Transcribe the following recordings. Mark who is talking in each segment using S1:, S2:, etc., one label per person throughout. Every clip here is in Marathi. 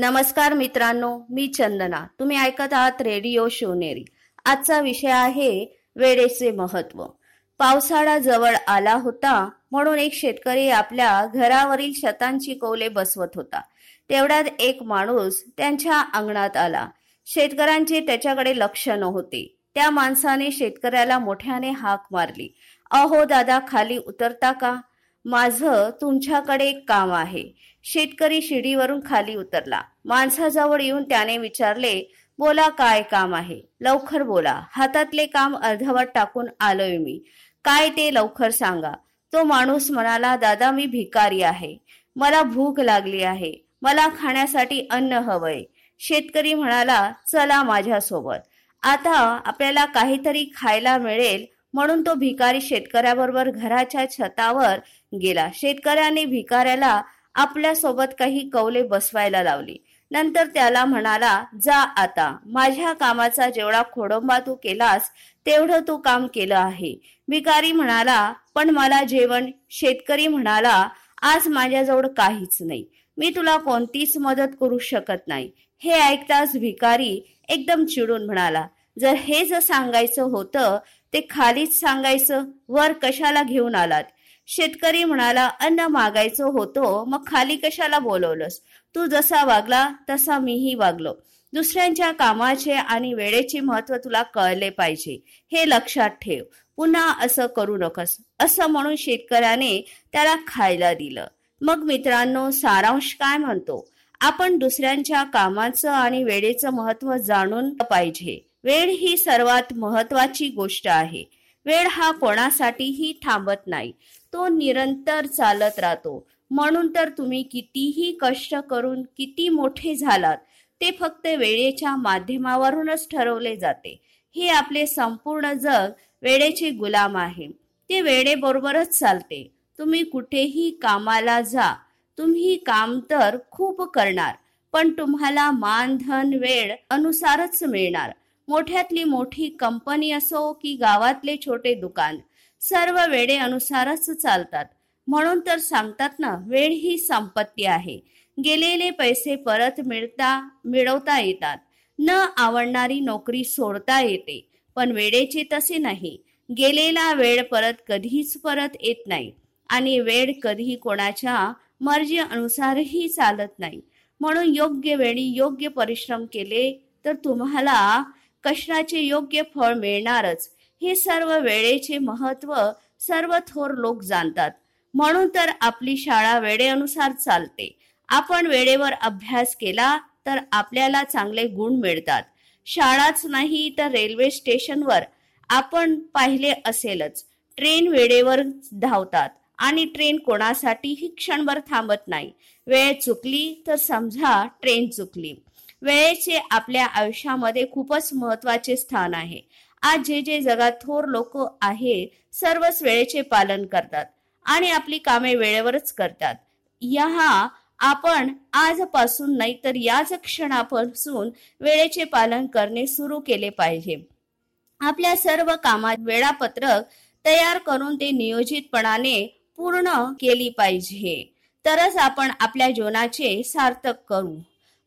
S1: नमस्कार मित्रांनो मी चंदना. तुम्ही ऐकत आहात रेडिओ शिवनेरी. आजचा विषय आहे वेळेचे महत्त्व. पावसाळा जवळ आला होता म्हणून एक शेतकरी आपल्या घरावरील शतांची कौले बसवत होता. तेवढ्यात एक माणूस त्यांच्या अंगणात आला. शेतकऱ्यांचे त्याच्याकडे लक्ष नव्हते. त्या माणसाने शेतकऱ्याला मोठ्याने हाक मारली. अहो दादा खाली उतरता का? माझं तुमच्याकडे एक काम आहे. शेतकरी शिडीवरून खाली उतरला. माणसाजवळ येऊन त्याने विचारले बोला काय काम आहे? लवकर बोला. हातातले काम अर्धवट टाकून आलोय मी. काय ते लवकर सांगा. तो माणूस म्हणाला दादा मी भिकारी आहे. मला भूक लागली आहे. मला खाण्यासाठी अन्न हवंय. शेतकरी म्हणाला चला माझ्यासोबत. आता आपल्याला काहीतरी खायला मिळेल. म्हणून तो भिकारी शेतकऱ्याबरोबर घराच्या छतावर गेला. शेतकऱ्याने भिकाऱ्याला आपल्यासोबत काही कौले बसवायला लावली. नंतर त्याला म्हणाला जा आता. माझ्या कामाचा जेवढा खोडंबा तू केलास तेवढं तू काम केलं आहे. भिकारी म्हणाला पण मला जेवण. शेतकरी म्हणाला आज माझ्याजवळ काहीच नाही. मी तुला कोणतीच मदत करू शकत नाही. हे ऐकताच भिकारी एकदम चिडून म्हणाला जर हे जर सांगायचं होतं ते खालीच सांगायचं. वर कशाला घेऊन आलात? शेतकरी म्हणाला अन्न मागायचं होतो मग खाली कशाला बोलवलंस? तू जसा वागला तसा मीही वागलो. दुसऱ्यांच्या कामाचे आणि वेळेचे महत्त्व तुला कळले पाहिजे. हे लक्षात ठेव. पुन्हा असं करू नकस. असं म्हणून शेतकऱ्याने त्याला खायला दिलं. मग मित्रांनो सारांश काय म्हणतो? आपण दुसऱ्यांच्या कामाचं आणि वेळेचं महत्त्व जाणून पाहिजे. वेळ ही सर्वात महत्वाची गोष्ट आहे. वेळ हा कोणासाठीही थांबत नाही. तो निरंतर चालत राहतो. म्हणून तर तुम्ही कितीही कष्ट करून किती मोठे झालात ते फक्त वेळेच्या माध्यमावरूनच ठरवले जाते. हे आपले संपूर्ण जग वेळेचे गुलाम आहे. ते वेळेबरोबरच चालते. तुम्ही कुठेही कामाला जा. तुम्ही काम तर खूप करणार पण तुम्हाला मान धन वेळ अनुसारच मिळणार. मोठ्यातली मोठी कंपनी असो की गावातले छोटे दुकान सर्व वेळे अनुसारच चालतात. म्हणून तर सांगतात ना वेळ ही संपत्ती आहे. गेलेले पैसे परत मिळता मिळवता येतात. न आवडणारी नोकरी सोडता येते. पण वेळेचे तसे नाही. गेलेला वेळ परत कधीच परत येत नाही. आणि वेळ कधी कोणाच्या मर्जी अनुसारही चालत नाही. म्हणून योग्य वेळी योग्य परिश्रम केले तर तुम्हाला कष्टाचे योग्य फळ मिळणारच. हे सर्व वेळेचे महत्त्व सर्व थोर लोक जाणतात. म्हणून तर आपली शाळा वेळेनुसार चालते. आपण वेळेवर अभ्यास केला तर आपल्याला चांगले गुण मिळतात. शाळाच नाही तर रेल्वे स्टेशनवर आपण पाहिले असेलच. ट्रेन वेळेवर धावतात आणि ट्रेन कोणासाठीही क्षणभर थांबत नाही. वेळ चुकली तर समजा ट्रेन चुकली. वेळेचे आपल्या आयुष्यामध्ये खूपच महत्त्वाचे स्थान आहे. आज जे जे जगात थोर लोक आहे सर्वच वेळेचे पालन करतात आणि आपली कामे वेळेवरच करतात. या आपण आजपासून नाही तर याच क्षणापासून वेळेचे पालन करणे सुरू केले पाहिजे. आपल्या सर्व कामात वेळापत्रक तयार करून ते नियोजितपणाने पूर्ण केली पाहिजे. तरच आपण आपल्या जीवनाचे सार्थक करू.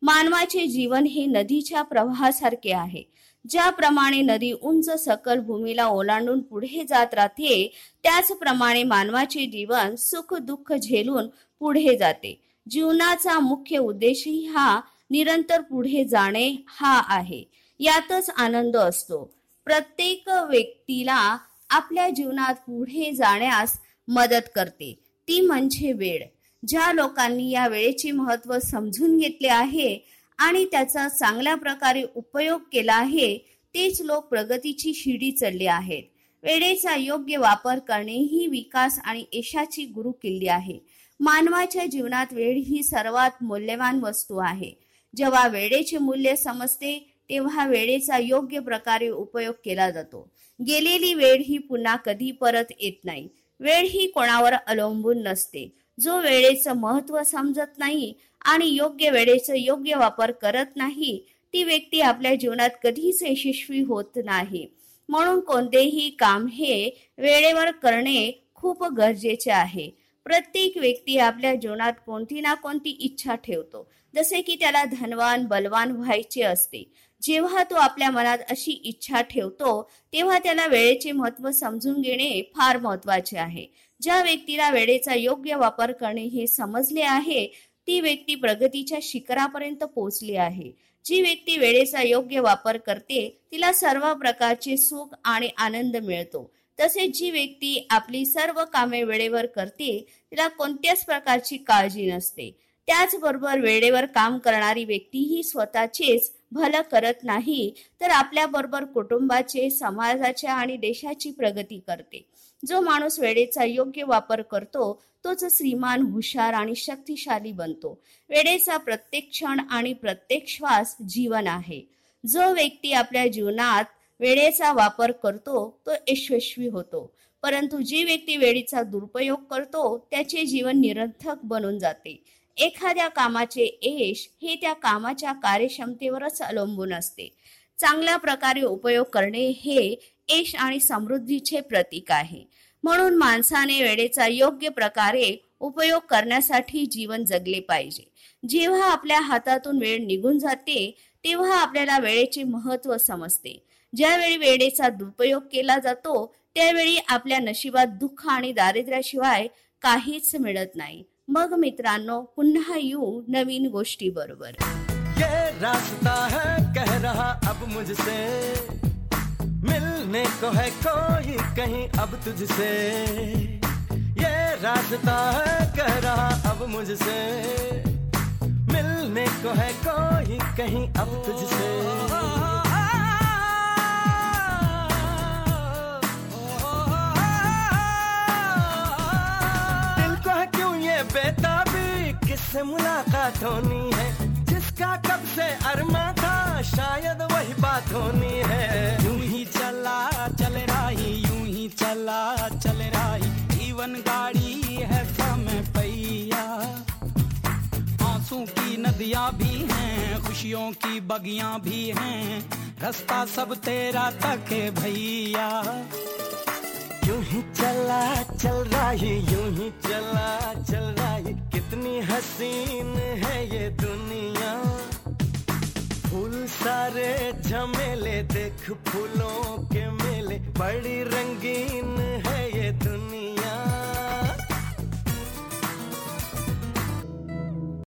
S1: मानवाचे जीवन हे नदीच्या प्रवाहासारखे आहे. ज्याप्रमाणे नदी उंच सकल भूमीला ओलांडून पुढे जात राहते त्याचप्रमाणे मानवाचे जीवन सुख दुःख झेलून पुढे जाते. जीवनाचा मुख्य उद्देशही हा निरंतर पुढे जाणे हा आहे. यातच आनंद असतो. प्रत्येक व्यक्तीला आपल्या जीवनात पुढे जाण्यास मदत करते. ती म्हणजे वेळ. ज्या लोकांनी या वेळेचे महत्त्व समजून घेतले आहे आणि त्याचा चांगल्या प्रकारे उपयोग केला आहे तेच लोक प्रगतीची शिडी चढले आहेत. वेळेचा योग्य वापर करणे ही विकास आणि यशाची गुरु किल्ली आहे. मानवाच्या जीवनात वेळ ही सर्वात मूल्यवान वस्तू आहे. जेव्हा वेळेचे मूल्य समजते तेव्हा वेळेचा योग्य प्रकारे उपयोग केला जातो. गेलेली वेळ ही पुन्हा कधी परत येत नाही. वेळ ही कोणावर अवलंबून नसते. जो वेळेचं महत्त्व समजत नाही आणि योग्य वेळेचा योग्य वापर करत नाही ती व्यक्ती आपल्या जीवनात कधीच यशस्वी होत नाही. म्हणून कोणतेही काम हे वेळेवर करणे खूप गरजेचे आहे. प्रत्येक व्यक्ती आपल्या जीवनात कोणती ना कोणती इच्छा ठेवतो. जसे की त्याला धनवान बलवान व्हायचे असते. जेव्हा तो आपल्या मनात अशी इच्छा ठेवतो तेव्हा त्याला वेळेचे महत्त्व समजून घेणे फार महत्त्वाचे आहे. ज्या व्यक्तीला वेळेचा योग्य वापर करणे हे समजले आहे ती व्यक्ती प्रगतीच्या शिखरापर्यंत पोहोचली आहे. जी व्यक्ती वेळेचा योग्य वापर करते तिला सर्व प्रकारचे सुख आणि आनंद मिळतो. तसेच जी व्यक्ती आपली सर्व कामे वेळेवर करते तिला कोणत्याच प्रकारची काळजी नसते. त्याचबरोबर वेळेवर काम करणारी व्यक्ती ही स्वतःचेच भलं करत नाही तर आपल्या बरोबर कुटुंबाचे समाजाचे आणि देशाची प्रगती करते. जो माणूस वेळेचा योग्य वापर करतो तोच श्रीमान हुशार आणि शक्तिशाली बनतो. वेळेचा प्रत्येक क्षण आणि प्रत्येक श्वास जीवन आहे. जो व्यक्ती आपल्या जीवनात वेळेचा वापर करतो तो यशस्वी होतो. परंतु जी व्यक्ती वेळेचा दुरुपयोग करतो त्याचे जीवन निरर्थक बनून जाते. एखाद्या कामाचे यश हे त्या कामाच्या कार्यक्षमतेवरच अवलंबून असते. चांगल्या प्रकारे उपयोग करणे हे यश आणि समृद्धीचे प्रतीक आहे. म्हणून माणसाने वेळेचा योग्य प्रकारे उपयोग करण्यासाठी जीवन जगले पाहिजे. जेव्हा आपल्या हातातून वेळ निघून जाते तेव्हा आपल्याला वेळेचे महत्त्व समजते. ज्यावेळी वेळेचा दुरुपयोग केला जातो त्यावेळी आपल्या नशिबात दुःख आणि दारिद्र्याशिवाय काहीच मिळत नाही. मग मित्रांनो, पुन्हा येऊ नवीन गोष्टी बरोबर
S2: रहा अब मुझसे। मिलने को है कोई, कहीं अब तुझसे। ये रास्ता है, कह रहा अब मुझसे। मिलने को है कोई, कहीं अब तुझसे। किससे मुलाकात होनी है। जिसका कब से अरमा था, शायद वही बात होनी है।
S3: यूँ ही चला, चल रही, यूँ ही चला, चल रही। जीवन गाड़ी है समय पैया आँसू की नदियाँ भी हैं, खुशियों की बगियाँ भी हैं। रास्ता सब तेरा तक भैया।
S2: ही चला, चल रही, यूँ ही चला, चल रही। कितनी हसीन है ये दुनिया। फूल सारे झमेले, देख फूलों के मेले। बड़ी रंगीन